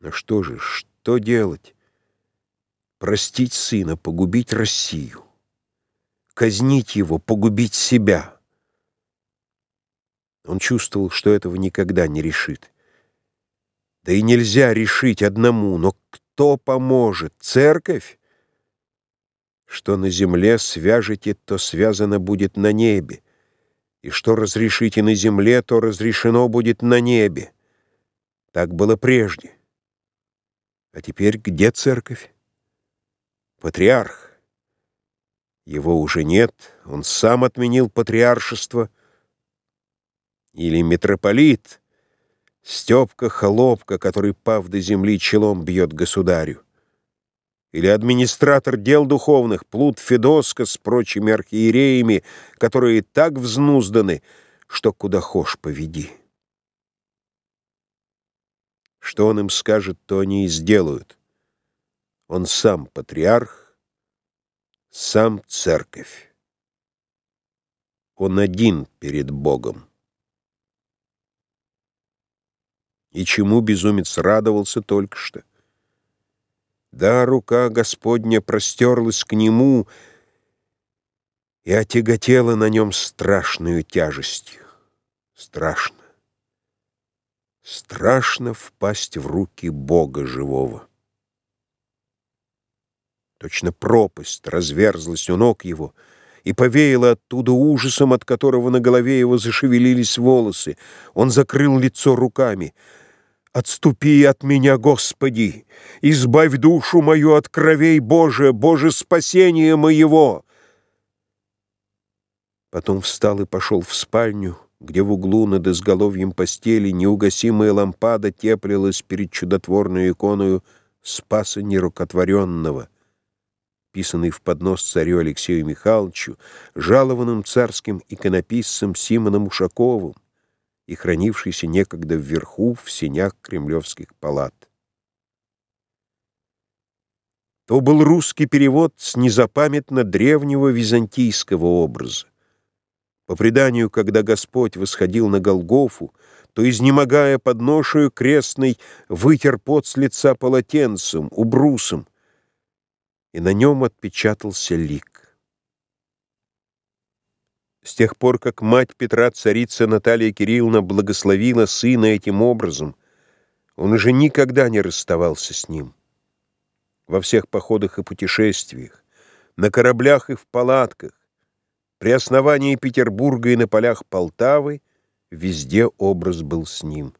Но что же, что делать? Простить сына, погубить Россию. Казнить его, погубить себя. Он чувствовал, что этого никогда не решит. Да и нельзя решить одному, но кто поможет? Церковь? Что на земле свяжете, то связано будет на небе. И что разрешите на земле, то разрешено будет на небе. Так было прежде. А теперь где церковь? Патриарх. Его уже нет, он сам отменил патриаршество. Или митрополит, Степка-холопка, который, пав до земли, челом бьет государю. Или администратор дел духовных, Плут Федоска с прочими архиереями, которые так взнузданы, что куда хошь поведи. Что он им скажет, то они и сделают. Он сам патриарх, сам церковь. Он один перед Богом. И чему безумец радовался только что? Да, рука Господня простерлась к нему и отяготела на нем страшную тяжестью. Страшно. Страшно впасть в руки Бога живого. Точно пропасть разверзлась у ног его и повеяла оттуда ужасом, от которого на голове его зашевелились волосы. Он закрыл лицо руками. «Отступи от меня, Господи! Избавь душу мою от кровей Божия, Боже, спасение моего!» Потом встал и пошел в спальню, где в углу над изголовьем постели неугасимая лампада теплилась перед чудотворной иконою Спаса Нерукотворенного, писанный в поднос царю Алексею Михайловичу, жалованным царским иконописцем Симоном Ушаковым и хранившийся некогда вверху в сенях кремлевских палат. То был русский перевод с незапамятно древнего византийского образа. По преданию, когда Господь восходил на Голгофу, то, изнемогая под ношею крестной, вытер пот с лица полотенцем, убрусом, и на нем отпечатался лик. С тех пор, как мать Петра, царица Наталья Кирилловна, благословила сына этим образом, он уже никогда не расставался с ним. Во всех походах и путешествиях, на кораблях и в палатках, при основании Петербурга и на полях Полтавы везде образ был с ним.